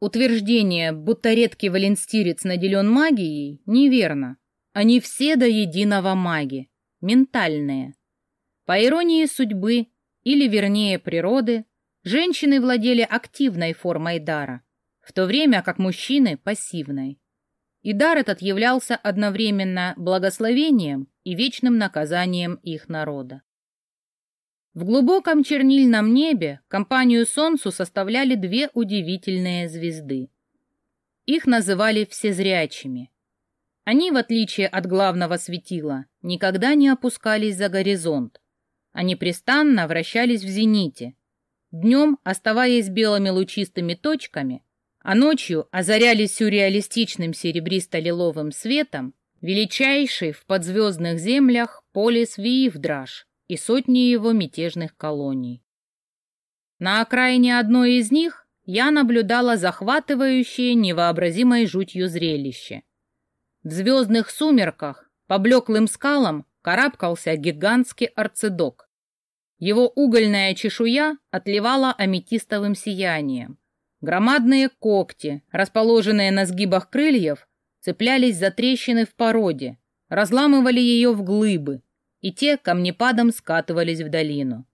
Утверждение, будто редкий валенстирец наделен магией, неверно. Они все до единого маги, ментальные. По иронии судьбы, или вернее природы, женщины владели активной формой дара, в то время как мужчины – пассивной. И дар этот являлся одновременно благословением и вечным наказанием их народа. В глубоком чернильном небе компанию Солнцу составляли две удивительные звезды. Их называли всезрячими. Они, в отличие от главного светила, никогда не опускались за горизонт. Они престанно вращались в зените, днем оставаясь белыми лучистыми точками, а ночью озарялись сюрреалистичным серебристо-лиловым светом величайший в подзвездных землях полис Виивдраш, и сотни его мятежных колоний. На окраине одной из них я наблюдала захватывающее невообразимой жутью зрелище. В звездных сумерках по блеклым скалам карабкался гигантский арцедок. Его угольная чешуя отливала аметистовым сиянием. Громадные когти, расположенные на сгибах крыльев, цеплялись за трещины в породе, разламывали ее в глыбы, и те камнепадом скатывались в долину.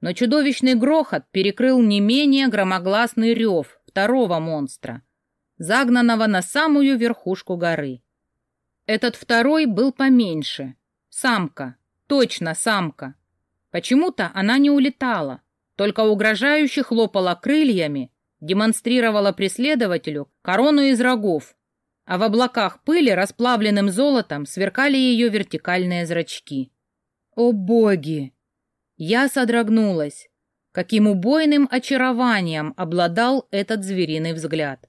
Но чудовищный грохот перекрыл не менее громогласный рев второго монстра, загнанного на самую верхушку горы. Этот второй был поменьше. Самка. Точно самка. Почему-то она не улетала, только угрожающе хлопала крыльями, демонстрировала преследователю корону из рогов а в облаках пыли расплавленным золотом сверкали ее вертикальные зрачки. О боги! Я содрогнулась. Каким убойным очарованием обладал этот звериный взгляд.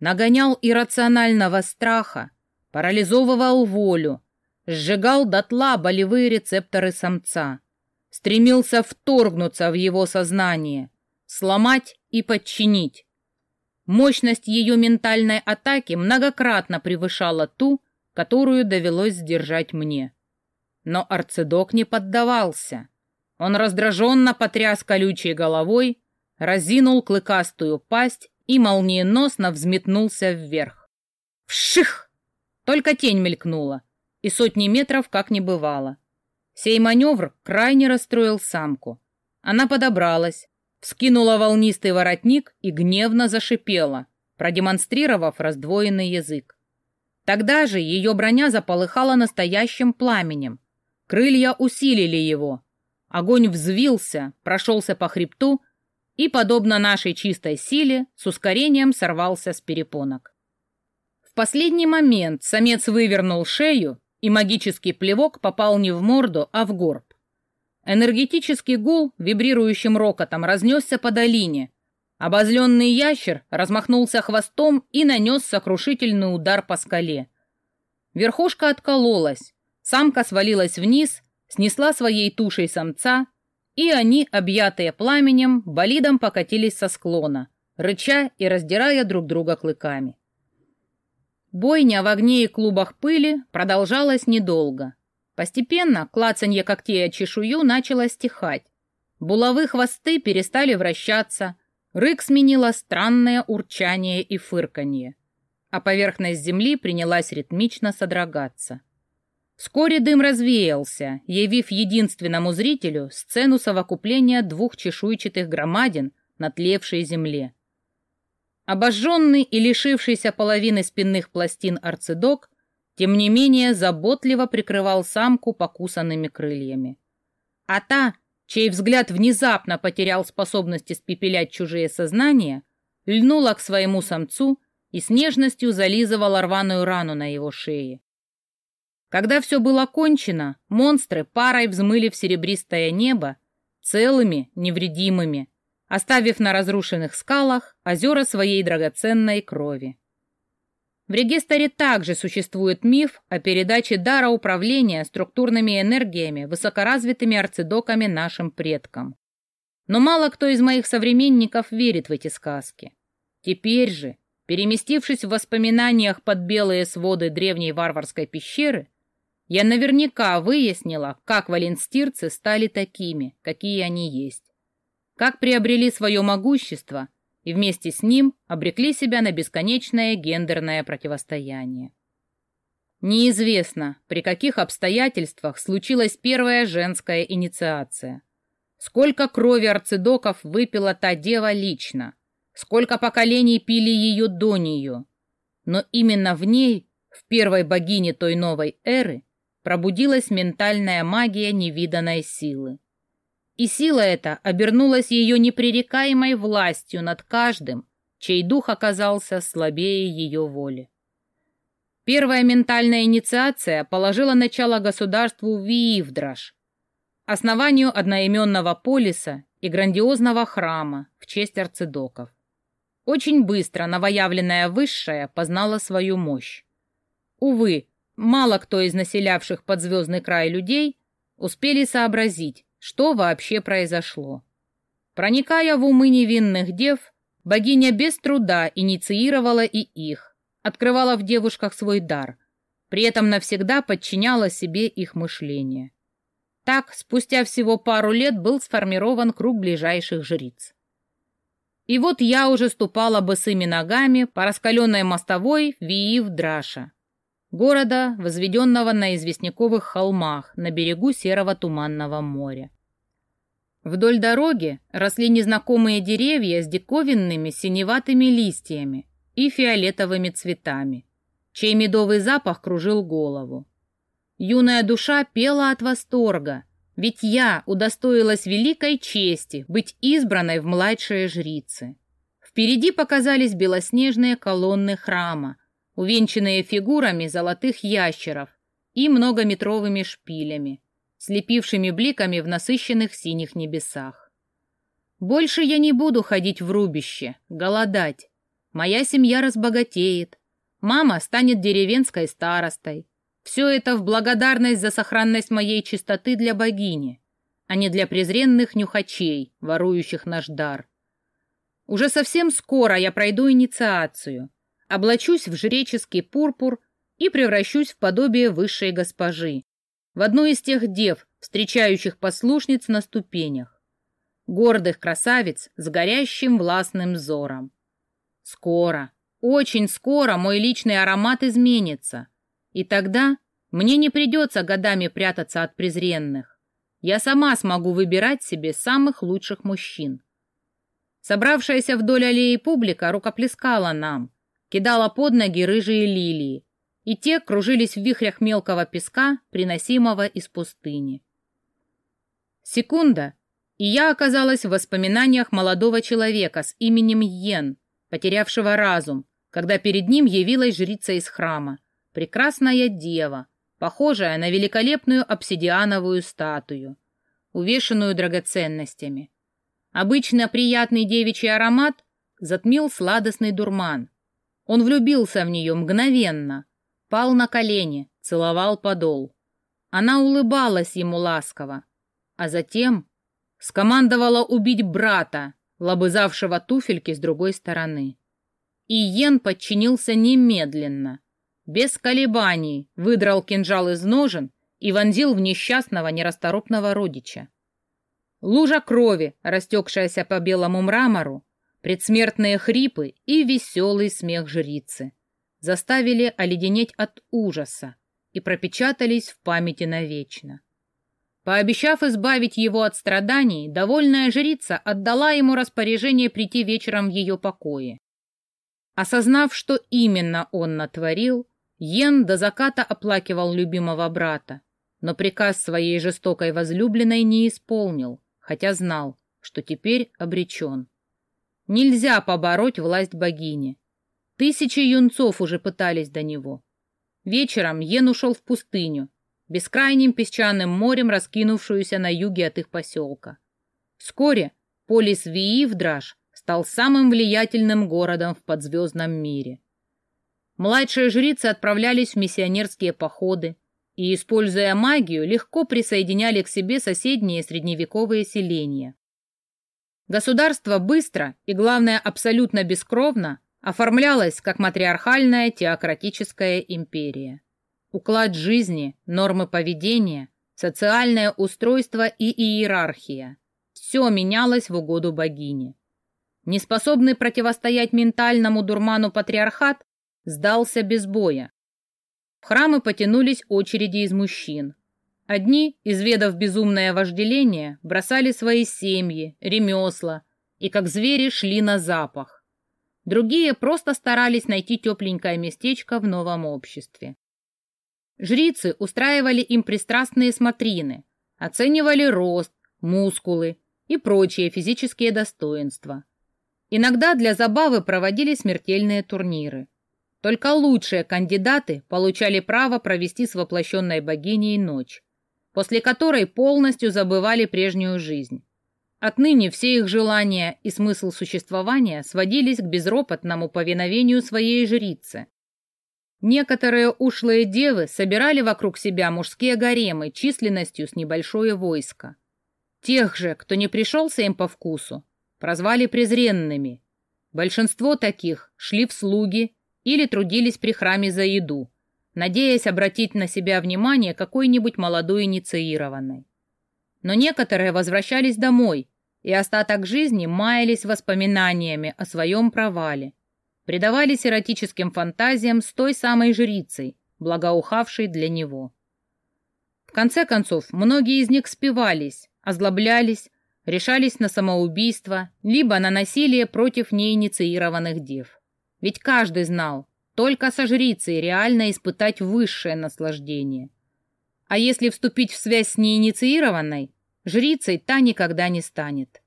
Нагонял иррационального страха, парализовывал волю, сжигал дотла болевые рецепторы самца, стремился вторгнуться в его сознание, сломать и подчинить, Мощность ее ментальной атаки многократно превышала ту, которую довелось сдержать мне. Но Арцедок не поддавался. Он раздраженно потряс колючей головой, разинул клыкастую пасть и молниеносно взметнулся вверх. Вших! Только тень мелькнула, и сотни метров как не бывало. Сей маневр крайне расстроил самку. Она подобралась, вскинула волнистый воротник и гневно зашипела, продемонстрировав раздвоенный язык. Тогда же ее броня заполыхала настоящим пламенем. Крылья усилили его. Огонь взвился, прошелся по хребту и, подобно нашей чистой силе, с ускорением сорвался с перепонок. В последний момент самец вывернул шею, и магический плевок попал не в морду, а в горб. Энергетический гул вибрирующим рокотом разнесся по долине. Обозленный ящер размахнулся хвостом и нанес сокрушительный удар по скале. Верхушка откололась, самка свалилась вниз, снесла своей тушей самца, и они, объятые пламенем, болидом покатились со склона, рыча и раздирая друг друга клыками. Бойня в огне и клубах пыли продолжалась недолго. Постепенно клацанье когтей от чешую начало стихать. Булавы хвосты перестали вращаться, рык сменило странное урчание и фырканье, а поверхность земли принялась ритмично содрогаться. Вскоре дым развеялся, явив единственному зрителю сцену совокупления двух чешуйчатых громадин на тлевшей земле. Обожженный и лишившийся половины спинных пластин арцидок тем не менее заботливо прикрывал самку покусанными крыльями. А та, чей взгляд внезапно потерял способность испепелять чужие сознания, льнула к своему самцу и с нежностью зализывала рваную рану на его шее. Когда все было кончено, монстры парой взмыли в серебристое небо, целыми, невредимыми, оставив на разрушенных скалах озера своей драгоценной крови. В регистре также существует миф о передаче дара управления структурными энергиями высокоразвитыми арцидоками нашим предкам. Но мало кто из моих современников верит в эти сказки. Теперь же, переместившись в воспоминаниях под белые своды древней варварской пещеры, я наверняка выяснила, как валенстирцы стали такими, какие они есть. Как приобрели свое могущество и вместе с ним обрекли себя на бесконечное гендерное противостояние. Неизвестно, при каких обстоятельствах случилась первая женская инициация. Сколько крови арцидоков выпила та дева лично, сколько поколений пили ее до нее. Но именно в ней, в первой богине той новой эры, пробудилась ментальная магия невиданной силы. И сила эта обернулась ее непререкаемой властью над каждым, чей дух оказался слабее ее воли. Первая ментальная инициация положила начало государству Виивдраш, основанию одноименного полиса и грандиозного храма в честь арцидоков. Очень быстро новоявленная высшая познала свою мощь. Увы, мало кто из населявших подзвездный край людей успели сообразить, что вообще произошло. Проникая в умы невинных дев, богиня без труда инициировала и их, открывала в девушках свой дар, при этом навсегда подчиняла себе их мышление. Так, спустя всего пару лет был сформирован круг ближайших жриц. И вот я уже ступала босыми ногами по раскаленной мостовой Виив-Драша, города, возведенного на известняковых холмах на берегу серого туманного моря. Вдоль дороги росли незнакомые деревья с диковинными синеватыми листьями, и фиолетовыми цветами, чей медовый запах кружил голову. Юная душа пела от восторга, ведь я удостоилась великой чести быть избранной в младшие жрицы. Впереди показались белоснежные колонны храма, увенчанные фигурами золотых ящеров и многометровыми шпилями, слепившими бликами в насыщенных синих небесах. Больше я не буду ходить в рубище, голодать, Моя семья разбогатеет. Мама станет деревенской старостой. Все это в благодарность за сохранность моей чистоты для богини, а не для презренных нюхачей, ворующих наш дар. Уже совсем скоро я пройду инициацию, облачусь в жреческий пурпур и превращусь в подобие высшей госпожи, в одну из тех дев, встречающих послушниц на ступенях, гордых красавиц с горящим властным взором. Скоро, очень скоро мой личный аромат изменится. И тогда мне не придется годами прятаться от презренных. Я сама смогу выбирать себе самых лучших мужчин. Собравшаяся вдоль аллеи публика рукоплескала нам, кидала под ноги рыжие лилии, и те кружились в вихрях мелкого песка, приносимого из пустыни. Секунда, и я оказалась в воспоминаниях молодого человека с именем Йен, потерявшего разум, когда перед ним явилась жрица из храма, прекрасная дева, похожая на великолепную обсидиановую статую, увешанную драгоценностями. Обычно приятный девичий аромат затмил сладостный дурман. Он влюбился в нее мгновенно, пал на колени, целовал подол. Она улыбалась ему ласково, а затем скомандовала убить брата, лобызавшего туфельки с другой стороны. И Йен подчинился немедленно. Без колебаний выдрал кинжал из ножен и вонзил в несчастного нерасторопного родича. Лужа крови, растекшаяся по белому мрамору, предсмертные хрипы и веселый смех жрицы заставили оледенеть от ужаса и пропечатались в памяти навечно. Пообещав избавить его от страданий, довольная жрица отдала ему распоряжение прийти вечером в ее покое. Осознав, что именно он натворил, Йен до заката оплакивал любимого брата, но приказ своей жестокой возлюбленной не исполнил, хотя знал, что теперь обречен. Нельзя побороть власть богини. Тысячи юнцов уже пытались до него. Вечером Йен ушел в пустыню, бескрайним песчаным морем, раскинувшуюся на юге от их поселка. Вскоре полис Виивдраж стал самым влиятельным городом в подзвездном мире. Младшие жрицы отправлялись в миссионерские походы и, используя магию, легко присоединяли к себе соседние средневековые селения. Государство быстро и, главное, абсолютно бескровно оформлялось как матриархальная теократическая империя. Уклад жизни, нормы поведения, социальное устройство и иерархия. Все менялось в угоду богине. неспособный противостоять ментальному дурману патриархат, сдался без боя. В храмы потянулись очереди из мужчин. Одни, изведав безумное вожделение, бросали свои семьи, ремесла и, как звери, шли на запах. Другие просто старались найти тепленькое местечко в новом обществе. Жрицы устраивали им пристрастные смотрины, оценивали рост, мускулы и прочие физические достоинства. Иногда для забавы проводили смертельные турниры. Только лучшие кандидаты получали право провести с воплощенной богиней ночь после которой полностью забывали прежнюю жизнь. Отныне все их желания и смысл существования сводились к безропотному повиновению своей жрице. Некоторые ушлые девы собирали вокруг себя мужские гаремы численностью с небольшое войско. Тех же, кто не пришелся им по вкусу, прозвали презренными. Большинство таких шли в слуги или трудились при храме за еду, надеясь обратить на себя внимание какой-нибудь молодой инициированной. Но некоторые возвращались домой и остаток жизни маялись воспоминаниями о своем провале, предавались эротическим фантазиям с той самой жрицей, благоухавшей для него. В конце концов, многие из них спивались, озлоблялись, решались на самоубийство, либо на насилие против неинициированных дев. Ведь каждый знал, только со жрицей реально испытать высшее наслаждение. А если вступить в связь с неинициированной, жрицей та никогда не станет.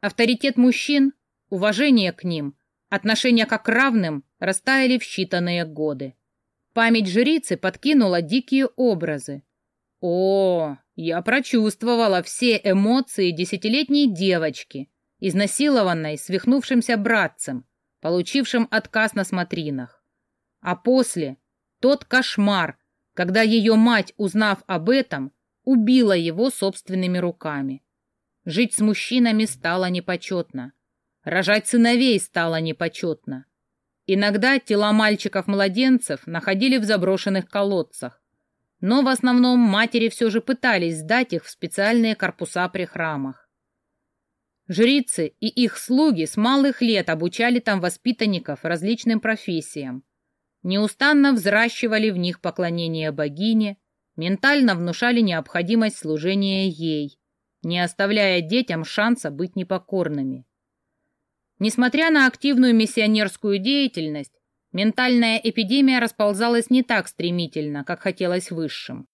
Авторитет мужчин, уважение к ним, отношение как к равным растаяли в считанные годы. Память жрицы подкинула дикие образы. О, я прочувствовала все эмоции десятилетней девочки, изнасилованной свихнувшимся братцем, получившим отказ на смотринах. А после тот кошмар, когда ее мать, узнав об этом, убила его собственными руками. Жить с мужчинами стало непочетно. Рожать сыновей стало непочетно. Иногда тела мальчиков-младенцев находили в заброшенных колодцах, но в основном матери все же пытались сдать их в специальные корпуса при храмах. Жрицы и их слуги с малых лет обучали там воспитанников различным профессиям, неустанно взращивали в них поклонение богине, ментально внушали необходимость служения ей, не оставляя детям шанса быть непокорными. Несмотря на активную миссионерскую деятельность, ментальная эпидемия расползалась не так стремительно, как хотелось высшим.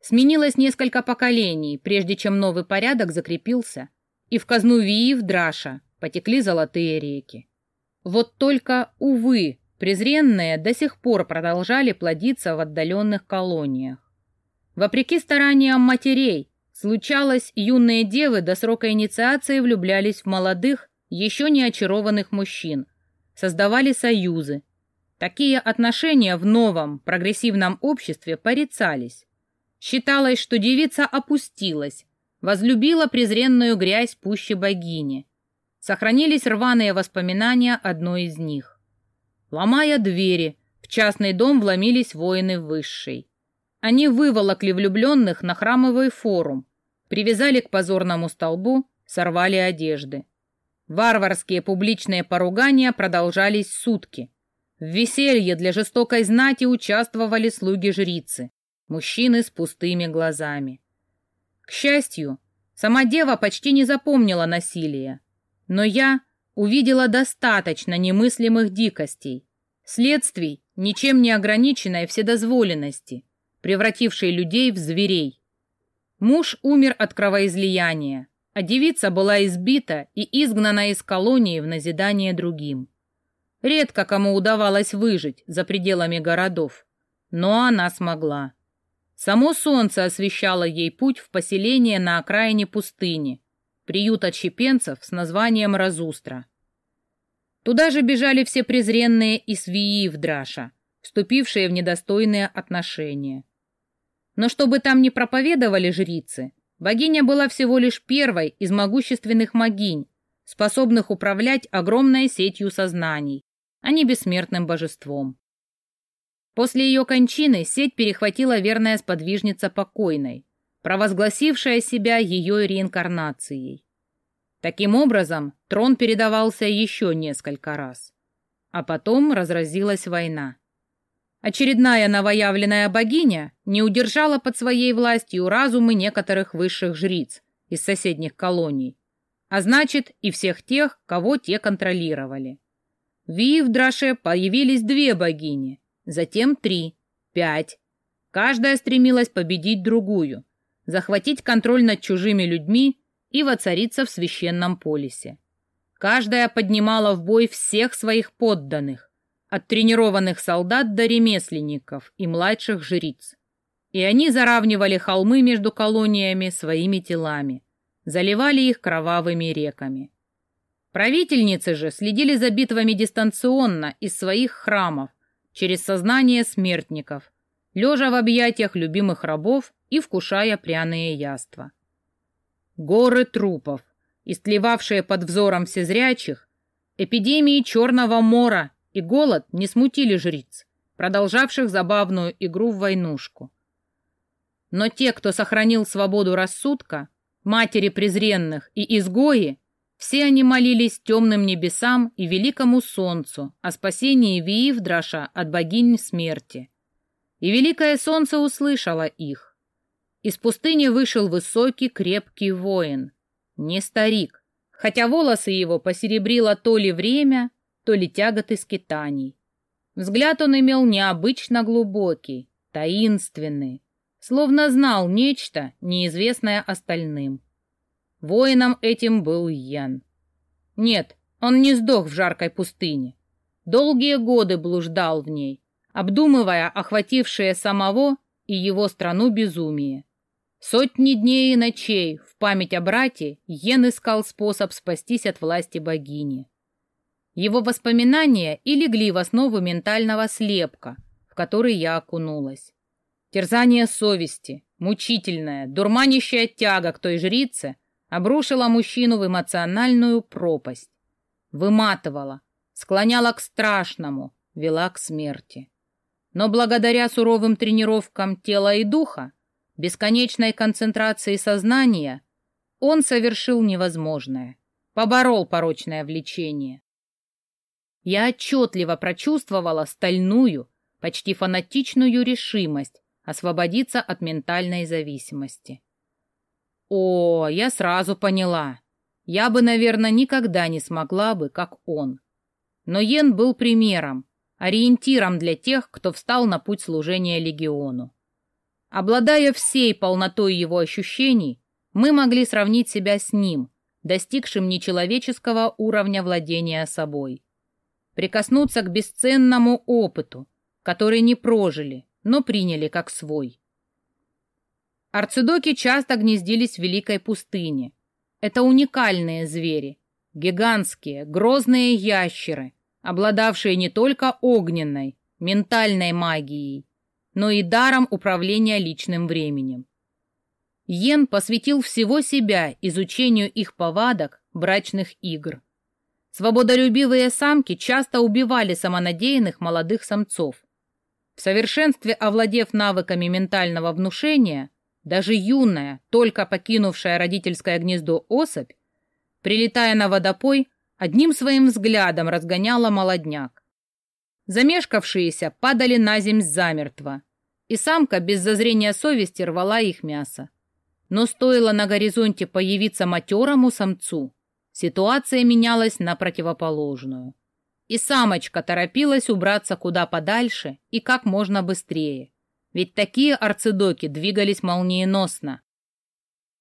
Сменилось несколько поколений, прежде чем новый порядок закрепился, и в казну Виив Драша потекли золотые реки. Вот только, увы, презренные до сих пор продолжали плодиться в отдаленных колониях. Вопреки стараниям матерей, случалось, юные девы до срока инициации влюблялись в молодых, еще не очарованных мужчин, создавали союзы. Такие отношения в новом, прогрессивном обществе порицались. Считалось, что девица опустилась, возлюбила презренную грязь пуще богини. Сохранились рваные воспоминания одной из них. Ломая двери, в частный дом вломились воины высшей. Они выволокли влюбленных на храмовый форум, привязали к позорному столбу, сорвали одежды. Варварские публичные поругания продолжались сутки. В веселье для жестокой знати участвовали слуги-жрицы, мужчины с пустыми глазами. К счастью, сама дева почти не запомнила насилия, но я увидела достаточно немыслимых дикостей, следствий ничем не ограниченной вседозволенности, превратившей людей в зверей. Муж умер от кровоизлияния, а девица была избита и изгнана из колонии в назидание другим. Редко кому удавалось выжить за пределами городов, но она смогла. Само солнце освещало ей путь в поселение на окраине пустыни, приют отщепенцев с названием Разустра. Туда же бежали все презренные и свии в Драша, вступившие в недостойные отношения. Но чтобы там не проповедовали жрицы, богиня была всего лишь первой из могущественных могинь, способных управлять огромной сетью сознаний, а не бессмертным божеством. После ее кончины сеть перехватила верная сподвижница покойной, провозгласившая себя ее реинкарнацией. Таким образом, трон передавался еще несколько раз. А потом разразилась война. Очередная новоявленная богиня не удержала под своей властью разумы некоторых высших жриц из соседних колоний, а значит и всех тех, кого те контролировали. В Ивдраше появились две богини, затем три, пять. Каждая стремилась победить другую, захватить контроль над чужими людьми и воцариться в священном полисе. Каждая поднимала в бой всех своих подданных, от тренированных солдат до ремесленников и младших жриц. И они заравнивали холмы между колониями своими телами, заливали их кровавыми реками. Правительницы же следили за битвами дистанционно из своих храмов, через сознание смертников, лежа в объятиях любимых рабов и вкушая пряные яства. Горы трупов, истлевавшие под взором всезрячих, эпидемии черного мора и голод не смутили жриц, продолжавших забавную игру в войнушку. Но те, кто сохранил свободу рассудка, матери презренных и изгои, все они молились темным небесам и великому солнцу о спасении Виивдраша от богинь смерти. И великое солнце услышало их. Из пустыни вышел высокий крепкий воин, не старик, хотя волосы его посеребрило то ли время, то ли тяготы скитаний. Взгляд он имел необычно глубокий, таинственный, словно знал нечто, неизвестное остальным. Воином этим был Ян. Нет, он не сдох в жаркой пустыне. Долгие годы блуждал в ней, обдумывая охватившее самого и его страну безумие. Сотни дней и ночей в память о брате Йен искал способ спастись от власти богини. Его воспоминания и легли в основу ментального слепка, в который я окунулась. Терзание совести, мучительная, дурманящая тяга к той жрице обрушила мужчину в эмоциональную пропасть. Выматывала, склоняла к страшному, вела к смерти. Но благодаря суровым тренировкам тела и духа, бесконечной концентрации сознания, он совершил невозможное, поборол порочное влечение. Я отчетливо прочувствовала стальную, почти фанатичную решимость освободиться от ментальной зависимости. О, я сразу поняла. Я бы, наверное, никогда не смогла бы, как он. Но Йен был примером, ориентиром для тех, кто встал на путь служения легиону. Обладая всей полнотой его ощущений, мы могли сравнить себя с ним, достигшим нечеловеческого уровня владения собой прикоснуться к бесценному опыту, который не прожили, но приняли как свой. Арцидоки часто гнездились в Великой пустыне. Это уникальные звери, гигантские, грозные ящеры, обладавшие не только огненной, ментальной магией, но и даром управления личным временем. Йен посвятил всего себя изучению их повадок, брачных игр. Свободолюбивые самки часто убивали самонадеянных молодых самцов. В совершенстве овладев навыками ментального внушения, даже юная, только покинувшая родительское гнездо особь, прилетая на водопой, одним своим взглядом разгоняла молодняк. Замешкавшиеся падали на земь замертво, и самка без зазрения совести рвала их мясо. Но стоило на горизонте появиться матерому самцу, Ситуация менялась на противоположную. И самочка торопилась убраться куда подальше и как можно быстрее. Ведь такие арцидоки двигались молниеносно.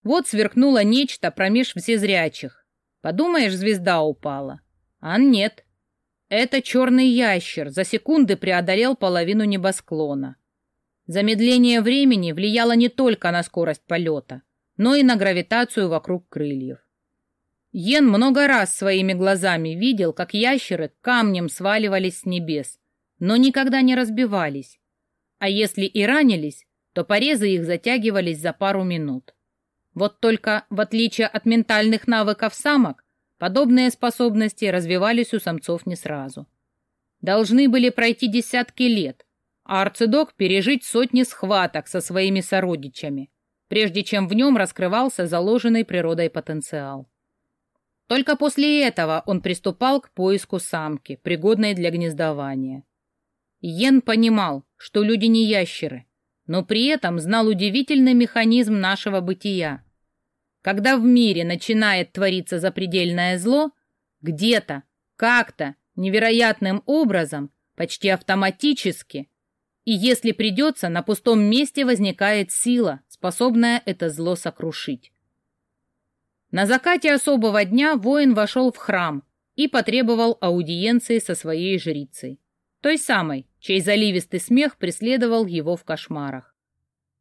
Вот сверкнуло нечто промеж всезрячих. Подумаешь, звезда упала. А нет. Это черный ящер за секунды преодолел половину небосклона. Замедление времени влияло не только на скорость полета, но и на гравитацию вокруг крыльев. Йен много раз своими глазами видел, как ящеры камнем сваливались с небес, но никогда не разбивались. А если и ранились, то порезы их затягивались за пару минут. Вот только, в отличие от ментальных навыков самок, подобные способности развивались у самцов не сразу. Должны были пройти десятки лет, а арцидок пережить сотни схваток со своими сородичами, прежде чем в нем раскрывался заложенный природой потенциал. Только после этого он приступал к поиску самки, пригодной для гнездования. Йен понимал, что люди не ящеры, но при этом знал удивительный механизм нашего бытия. Когда в мире начинает твориться запредельное зло, где-то, как-то, невероятным образом, почти автоматически, и если придется, на пустом месте возникает сила, способная это зло сокрушить. На закате особого дня воин вошел в храм и потребовал аудиенции со своей жрицей, той самой, чей заливистый смех преследовал его в кошмарах.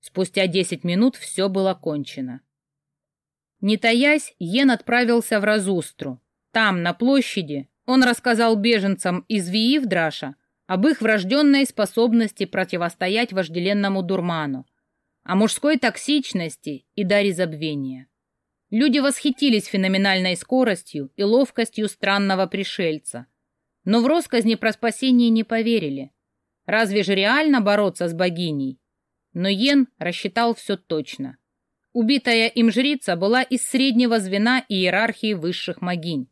Спустя десять минут все было кончено. Не таясь, Йен отправился в Разустру. Там, на площади, он рассказал беженцам из Виивдраша об их врожденной способности противостоять вожделенному дурману, о мужской токсичности и даре забвения. Люди восхитились феноменальной скоростью и ловкостью странного пришельца. Но в росказни про спасение не поверили. Разве же реально бороться с богиней? Но Йен рассчитал все точно. Убитая им жрица была из среднего звена иерархии высших могинь.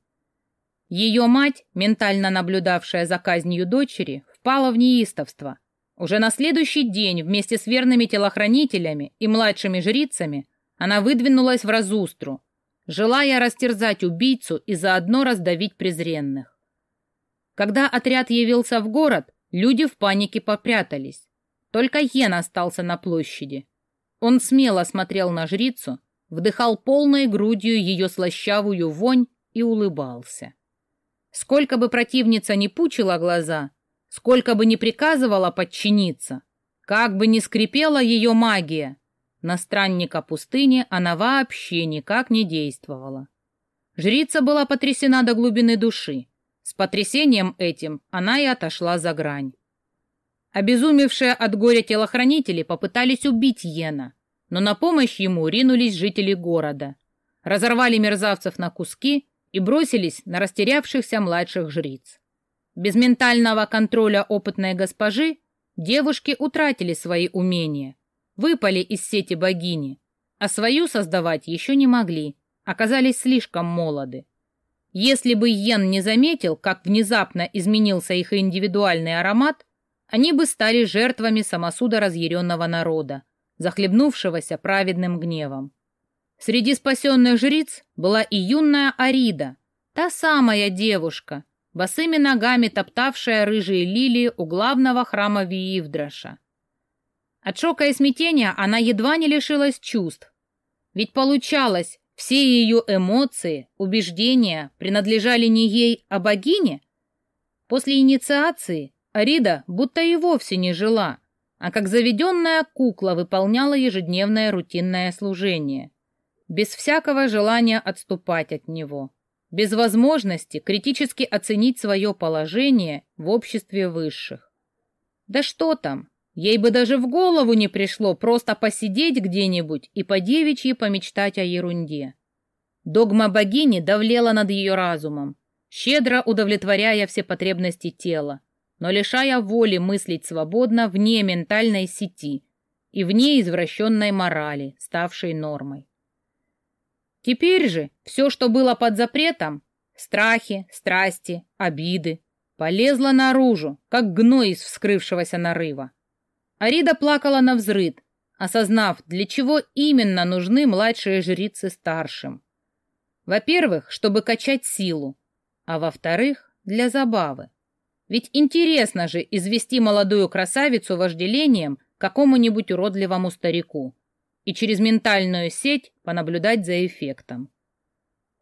Ее мать, ментально наблюдавшая за казнью дочери, впала в неистовство. Уже на следующий день вместе с верными телохранителями и младшими жрицами она выдвинулась в Разустру, желая растерзать убийцу и заодно раздавить презренных. Когда отряд явился в город, люди в панике попрятались. Только Йен остался на площади. Он смело смотрел на жрицу, вдыхал полной грудью ее слащавую вонь и улыбался. Сколько бы противница ни пучила глаза, сколько бы ни приказывала подчиниться, как бы ни скрипела ее магия, на странника пустыни она вообще никак не действовала. Жрица была потрясена до глубины души. С потрясением этим она и отошла за грань. Обезумевшие от горя телохранители попытались убить Йена, но на помощь ему ринулись жители города. Разорвали мерзавцев на куски и бросились на растерявшихся младших жриц. Без ментального контроля опытной госпожи девушки утратили свои умения, выпали из сети богини, а свою создавать еще не могли, оказались слишком молоды. Если бы Йен не заметил, как внезапно изменился их индивидуальный аромат, они бы стали жертвами самосуда разъяренного народа, захлебнувшегося праведным гневом. Среди спасенных жриц была и юная Арида, та самая девушка, босыми ногами топтавшая рыжие лилии у главного храма Виивдраша. От шока и смятения она едва не лишилась чувств. Ведь получалось, все ее эмоции, убеждения принадлежали не ей, а богине. После инициации Арида будто и вовсе не жила, а как заведенная кукла выполняла ежедневное рутинное служение, без всякого желания отступать от него, без возможности критически оценить свое положение в обществе высших. Да что там, Ей бы даже в голову не пришло просто посидеть где-нибудь и по девичьи помечтать о ерунде. Догма богини давлела над ее разумом, щедро удовлетворяя все потребности тела, но лишая воли мыслить свободно вне ментальной сети и вне извращенной морали, ставшей нормой. Теперь же все, что было под запретом, страхи, страсти, обиды, полезло наружу, как гной из вскрывшегося нарыва. Арида плакала на взрыд, осознав, для чего именно нужны младшие жрицы старшим. Во-первых, чтобы качать силу, а во-вторых, для забавы. Ведь интересно же извести молодую красавицу вожделением какому-нибудь уродливому старику и через ментальную сеть понаблюдать за эффектом.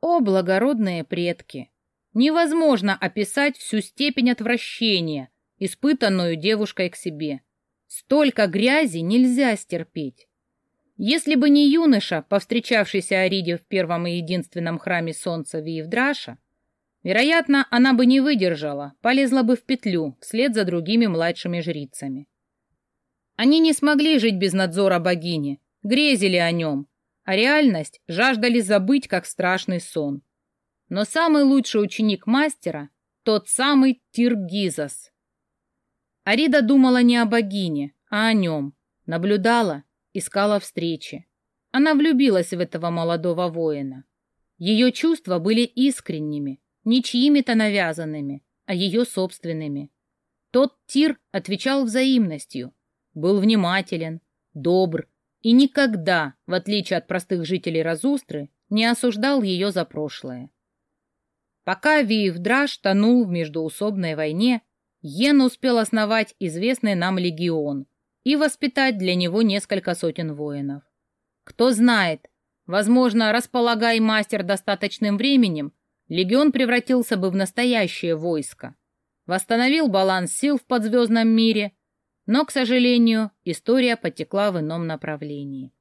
О, благородные предки! Невозможно описать всю степень отвращения, испытанную девушкой к себе. Столько грязи нельзя стерпеть. Если бы не юноша, повстречавшийся Ариде в первом и единственном храме солнца Виевдраша, вероятно, она бы не выдержала, полезла бы в петлю вслед за другими младшими жрицами. Они не смогли жить без надзора богини, грезили о нем, а реальность жаждали забыть, как страшный сон. Но самый лучший ученик мастера — тот самый Тиргизас — Арида думала не о богине, а о нем. Наблюдала, искала встречи. Она влюбилась в этого молодого воина. Ее чувства были искренними, не чьими-то навязанными, а ее собственными. Тот Тир отвечал взаимностью, был внимателен, добр и никогда, в отличие от простых жителей Разустры, не осуждал ее за прошлое. Пока Виевдраш тонул в междуусобной войне, Йен успел основать известный нам легион и воспитать для него несколько сотен воинов. Кто знает, возможно, располагай мастер достаточным временем, легион превратился бы в настоящее войско, восстановил баланс сил в подзвездном мире, но, к сожалению, история потекла в ином направлении.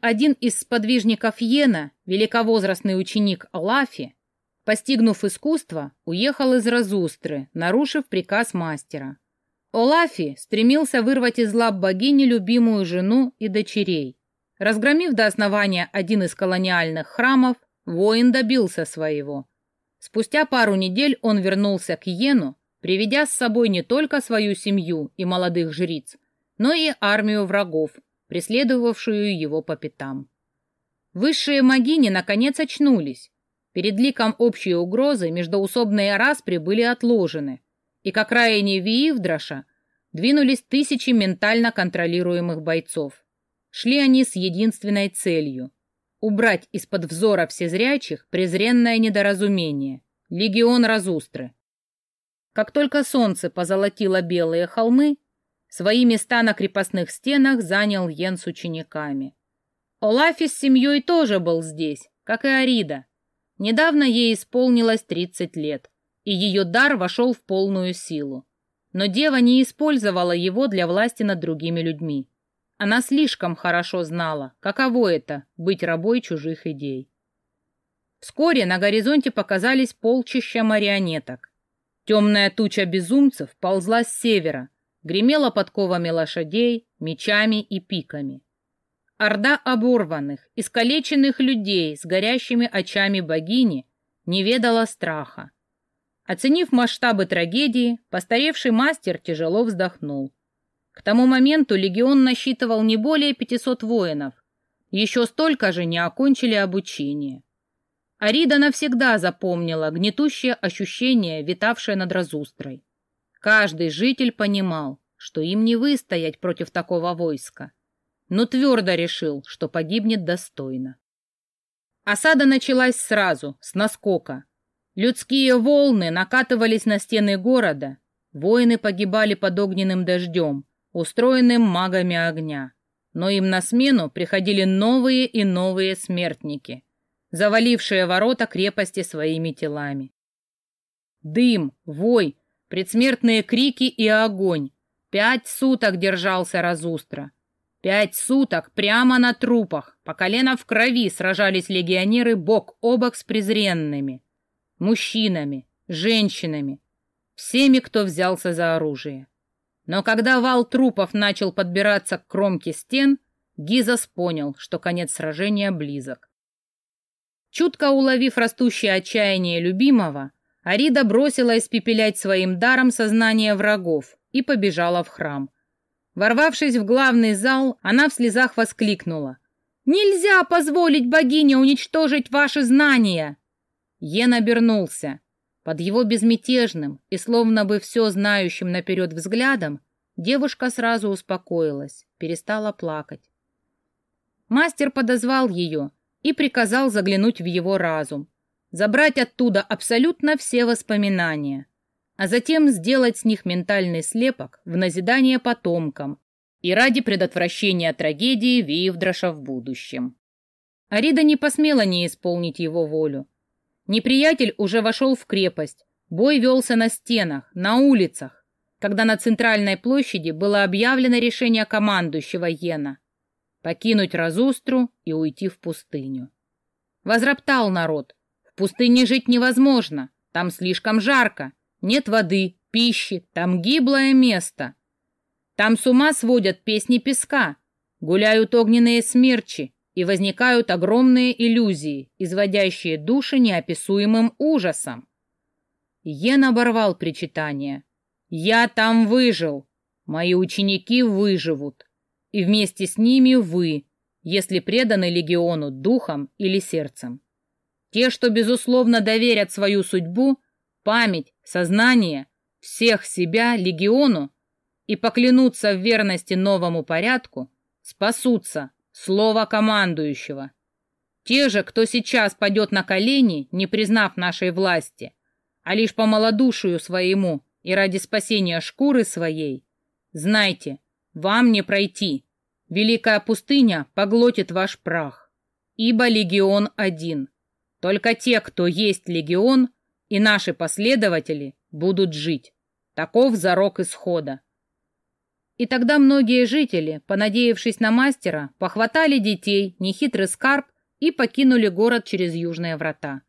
Один из сподвижников Йена, великовозрастный ученик Лафи, постигнув искусство, уехал из Разустры, нарушив приказ мастера. Олафи стремился вырвать из лап богини любимую жену и дочерей. Разгромив до основания один из колониальных храмов, воин добился своего. Спустя пару недель он вернулся к Йену, приведя с собой не только свою семью и молодых жриц, но и армию врагов, преследовавшую его по пятам. Высшие магини наконец очнулись. Перед ликом общей угрозы междоусобные распри были отложены, и к окраине Виивдраша двинулись тысячи ментально контролируемых бойцов. Шли они с единственной целью — убрать из-под взора всезрячих презренное недоразумение — легион Разустры. Как только солнце позолотило белые холмы, свои места на крепостных стенах занял Йен с учениками. Олафи с семьей тоже был здесь, как и Арида. Недавно ей исполнилось 30 лет и ее дар вошел в полную силу. Но дева не использовала его для власти над другими людьми. Она слишком хорошо знала, каково это — быть рабой чужих идей. Вскоре на горизонте показались полчища марионеток. Темная туча безумцев ползла с севера, гремела подковами лошадей, мечами и пиками. Орда оборванных, искалеченных людей с горящими очами богини не ведала страха. Оценив масштабы трагедии, постаревший мастер тяжело вздохнул. К тому моменту легион насчитывал не более 500 воинов. Еще столько же не окончили обучение. Арида навсегда запомнила гнетущее ощущение, витавшее над Разустрой. Каждый житель понимал, что им не выстоять против такого войска, но твердо решил, что погибнет достойно. Осада началась сразу, с наскока, Людские волны накатывались на стены города, воины погибали под огненным дождем, устроенным магами огня. Но им на смену приходили новые и новые смертники, завалившие ворота крепости своими телами. Дым, вой, предсмертные крики и огонь. Пять суток держался Разустра. Пять суток прямо на трупах, по колено в крови сражались легионеры бок о бок с презренными мужчинами, женщинами, всеми, кто взялся за оружие. Но когда вал трупов начал подбираться к кромке стен, Гизас понял, что конец сражения близок. Чутко уловив растущее отчаяние любимого, Арида бросила испепелять своим даром сознание врагов и побежала в храм. Ворвавшись в главный зал, она в слезах воскликнула. «Нельзя позволить богине уничтожить ваши знания!» Йен обернулся. Под его безмятежным и словно бы все знающим наперед взглядом девушка сразу успокоилась, перестала плакать. Мастер подозвал ее и приказал заглянуть в его разум, забрать оттуда абсолютно все воспоминания, а затем сделать с них ментальный слепок в назидание потомкам и ради предотвращения трагедии Виевдраша в будущем. Арида не посмела не исполнить его волю, Неприятель уже вошел в крепость. Бой велся на стенах, на улицах, когда на центральной площади было объявлено решение командующего Йена покинуть Разустру и уйти в пустыню. Возроптал народ. В пустыне жить невозможно, там слишком жарко, нет воды, пищи, там гиблое место. Там с ума сводят песни песка, гуляют огненные смерчи, и возникают огромные иллюзии, изводящие души неописуемым ужасом. Йен оборвал причитание. «Я там выжил. Мои ученики выживут. И вместе с ними вы, если преданы легиону духом или сердцем. Те, что безусловно доверят свою судьбу, память, сознание, всех себя легиону и поклянутся в верности новому порядку, спасутся, слово командующего. Те же, кто сейчас пойдет на колени, не признав нашей власти, а лишь по малодушию своему и ради спасения шкуры своей, знайте, вам не пройти. Великая пустыня поглотит ваш прах, ибо легион один. Только те, кто есть легион, и наши последователи будут жить. Таков зарок исхода. И тогда многие жители, понадеявшись на мастера, похватали детей, нехитрый скарб и покинули город через южные врата.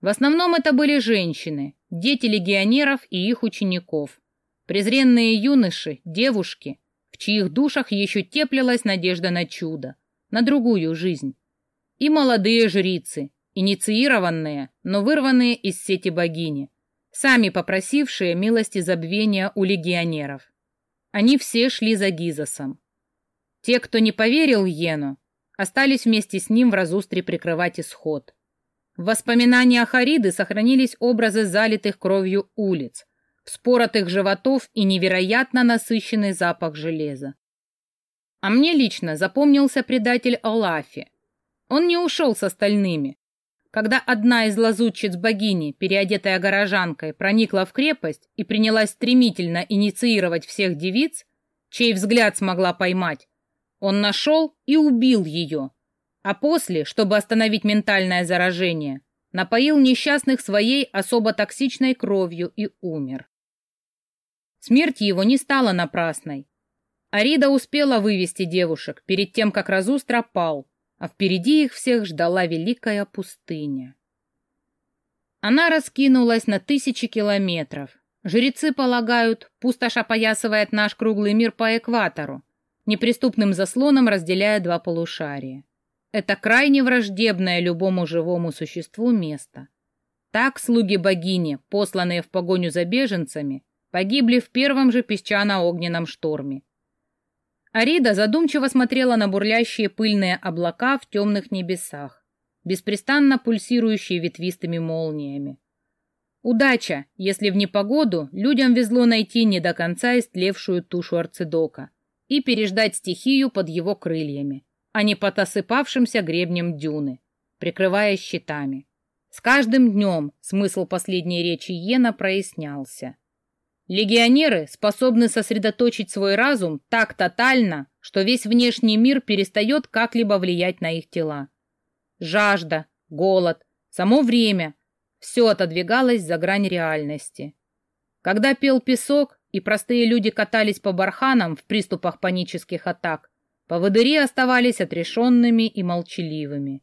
В основном это были женщины, дети легионеров и их учеников, презренные юноши, девушки, в чьих душах еще теплилась надежда на чудо, на другую жизнь, и молодые жрицы, инициированные, но вырванные из сети богини, сами попросившие милости забвения у легионеров. Они все шли за Гизосом. Те, кто не поверил Йену, остались вместе с ним в разустре прикрывать исход. В воспоминаниях Ариды сохранились образы залитых кровью улиц, вспоротых животов и невероятно насыщенный запах железа. А мне лично запомнился предатель Олафи. Он не ушел с остальными. Когда одна из лазутчиц богини, переодетая горожанкой, проникла в крепость и принялась стремительно инициировать всех девиц, чей взгляд смогла поймать, он нашел и убил ее, а после, чтобы остановить ментальное заражение, напоил несчастных своей особо токсичной кровью и умер. Смерть его не стала напрасной. Арида успела вывести девушек перед тем, как Разус пал, а впереди их всех ждала великая пустыня. Она раскинулась на тысячи километров. Жрецы полагают, пустошь опоясывает наш круглый мир по экватору, неприступным заслоном разделяя два полушария. Это крайне враждебное любому живому существу место. Так слуги богини, посланные в погоню за беженцами, погибли в первом же песчано-огненном шторме. Арида задумчиво смотрела на бурлящие пыльные облака в темных небесах, беспрестанно пульсирующие ветвистыми молниями. Удача, если в непогоду людям везло найти не до конца истлевшую тушу арцидока и переждать стихию под его крыльями а не под осыпавшимся гребнем дюны, прикрываясь щитами. С каждым днем смысл последней речи Йена прояснялся. Легионеры способны сосредоточить свой разум так тотально, что весь внешний мир перестает как-либо влиять на их тела. Жажда, голод, само время – все отодвигалось за грань реальности. Когда пел песок, и простые люди катались по барханам в приступах панических атак, Поводыри оставались отрешенными и молчаливыми.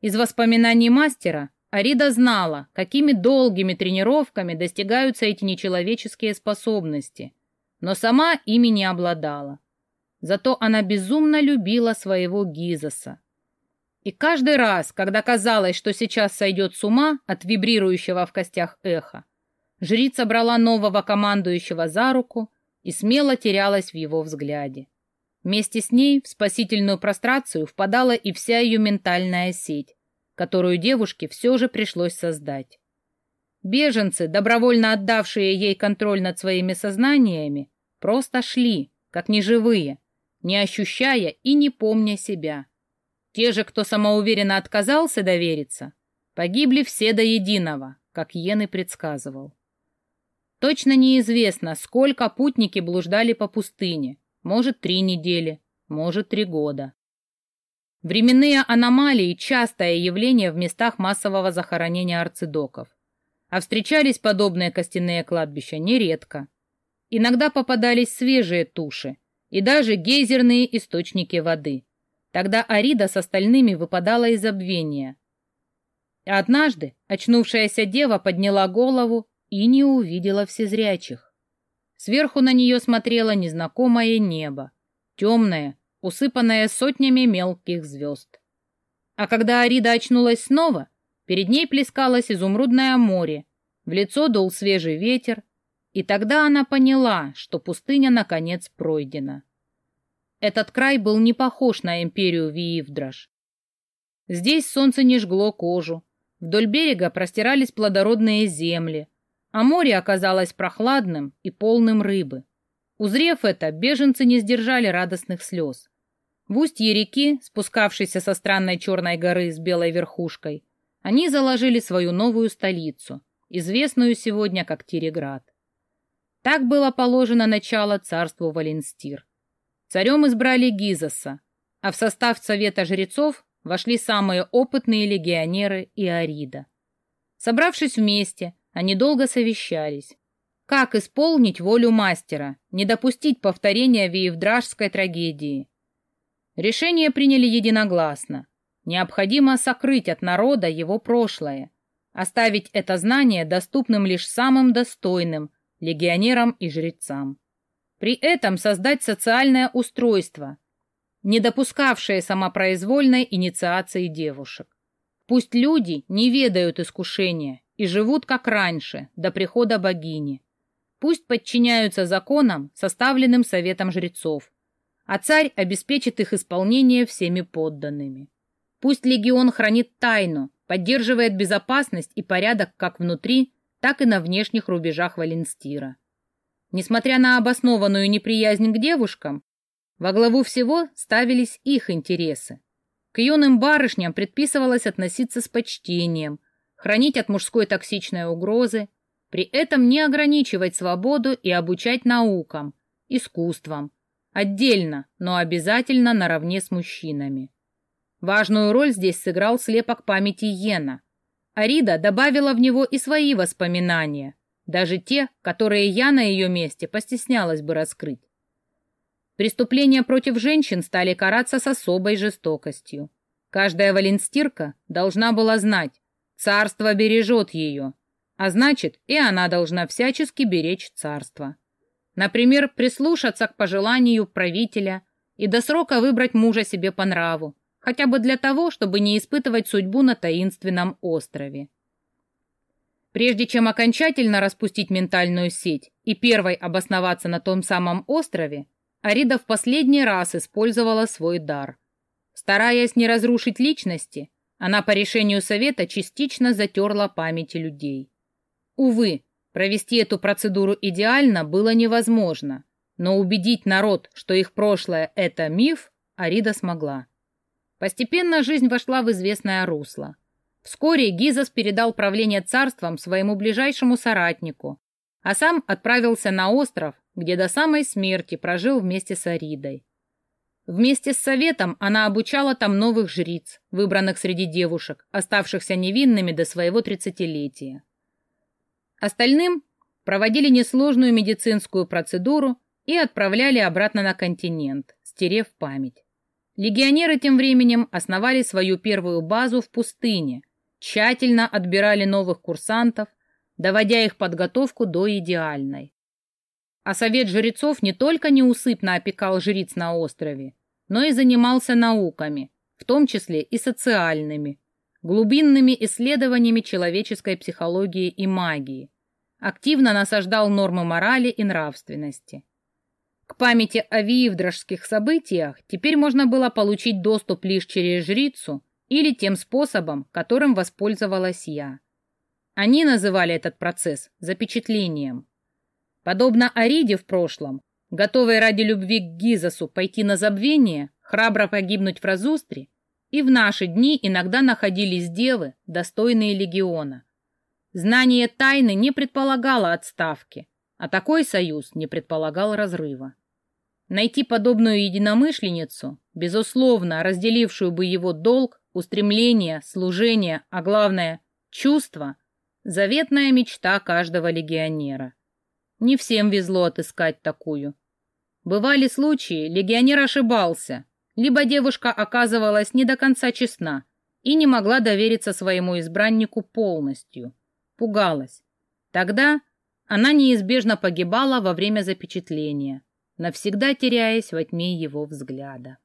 Из воспоминаний мастера Арида знала, какими долгими тренировками достигаются эти нечеловеческие способности, но сама ими не обладала. Зато она безумно любила своего Гизоса. И каждый раз, когда казалось, что сейчас сойдет с ума от вибрирующего в костях эха, жрица брала нового командующего за руку и смело терялась в его взгляде. Вместе с ней в спасительную прострацию впадала и вся ее ментальная сеть, которую девушке все же пришлось создать. Беженцы, добровольно отдавшие ей контроль над своими сознаниями, просто шли, как неживые, не ощущая и не помня себя. Те же, кто самоуверенно отказался довериться, погибли все до единого, как Йен и предсказывал. Точно неизвестно, сколько путники блуждали по пустыне, может три недели, может три года. Временные аномалии – частое явление в местах массового захоронения арцидоков. А встречались подобные костяные кладбища нередко. Иногда попадались свежие туши и даже гейзерные источники воды. Тогда Арида с остальными выпадала из забвения. Однажды очнувшаяся дева подняла голову и не увидела всезрячих. Сверху на нее смотрело незнакомое небо, темное, усыпанное сотнями мелких звезд. А когда Арида очнулась снова, перед ней плескалось изумрудное море, в лицо дул свежий ветер, и тогда она поняла, что пустыня наконец пройдена. Этот край был не похож на империю Виивдраш. Здесь солнце не жгло кожу. Вдоль берега простирались плодородные земли, а море оказалось прохладным и полным рыбы. Узрев это, беженцы не сдержали радостных слез. В устье реки, спускавшейся со странной черной горы с белой верхушкой, они заложили свою новую столицу, известную сегодня как Тиреград. Так было положено начало царству Валенстир. Царем избрали Гизоса, а в состав совета жрецов вошли самые опытные легионеры и Арида. Собравшись вместе, они долго совещались. Как исполнить волю мастера, не допустить повторения Виевдражской трагедии? Решение приняли единогласно. Необходимо сокрыть от народа его прошлое, оставить это знание доступным лишь самым достойным легионерам и жрецам. При этом создать социальное устройство, не допускавшее самопроизвольной инициации девушек. Пусть люди не ведают искушения и живут как раньше, до прихода богини. Пусть подчиняются законам, составленным советом жрецов, а царь обеспечит их исполнение всеми подданными. Пусть легион хранит тайну, поддерживает безопасность и порядок как внутри, так и на внешних рубежах Валенстира. Несмотря на обоснованную неприязнь к девушкам, во главу всего ставились их интересы. К юным барышням предписывалось относиться с почтением, хранить от мужской токсичной угрозы, при этом не ограничивать свободу и обучать наукам, искусствам, отдельно, но обязательно наравне с мужчинами. Важную роль здесь сыграл слепок памяти Йена. Арида добавила в него и свои воспоминания, даже те, которые я на ее месте постеснялась бы раскрыть. Преступления против женщин стали караться с особой жестокостью. Каждая валенстирка должна была знать, царство бережет ее, а значит, и она должна всячески беречь царство. Например, прислушаться к пожеланию правителя и до срока выбрать мужа себе по нраву, хотя бы для того, чтобы не испытывать судьбу на таинственном острове. Прежде чем окончательно распустить ментальную сеть и первой обосноваться на том самом острове, Арида в последний раз использовала свой дар. Стараясь не разрушить личности, она по решению совета частично затерла памяти людей. Увы, провести эту процедуру идеально было невозможно, но убедить народ, что их прошлое – это миф, Арида смогла. Постепенно жизнь вошла в известное русло. Вскоре Гизас передал правление царством своему ближайшему соратнику, а сам отправился на остров, где до самой смерти прожил вместе с Аридой. Вместе с советом она обучала там новых жриц, выбранных среди девушек, оставшихся невинными до своего тридцатилетия. Остальным проводили несложную медицинскую процедуру и отправляли обратно на континент, стерев память. Легионеры тем временем основали свою первую базу в пустыне, тщательно отбирали новых курсантов, доводя их подготовку до идеальной. А совет жрецов не только неусыпно опекал жриц на острове, но и занимался науками, в том числе и социальными, глубинными исследованиями человеческой психологии и магии, активно насаждал нормы морали и нравственности. К памяти о виевдражских событиях теперь можно было получить доступ лишь через жрицу или тем способом, которым воспользовалась я. Они называли этот процесс запечатлением. Подобно Ариде в прошлом, готовой ради любви к Гизасу пойти на забвение, храбро погибнуть в разустре, и в наши дни иногда находились девы, достойные легиона. Знание тайны не предполагало отставки, а такой союз не предполагал разрыва. Найти подобную единомышленницу, безусловно, разделившую бы его долг, устремление, служение, а главное – чувство – заветная мечта каждого легионера. Не всем везло отыскать такую. Бывали случаи, легионер ошибался, либо девушка оказывалась не до конца честна и не могла довериться своему избраннику полностью, пугалась. Тогда она неизбежно погибала во время запечатления – навсегда теряясь во тьме его взгляда.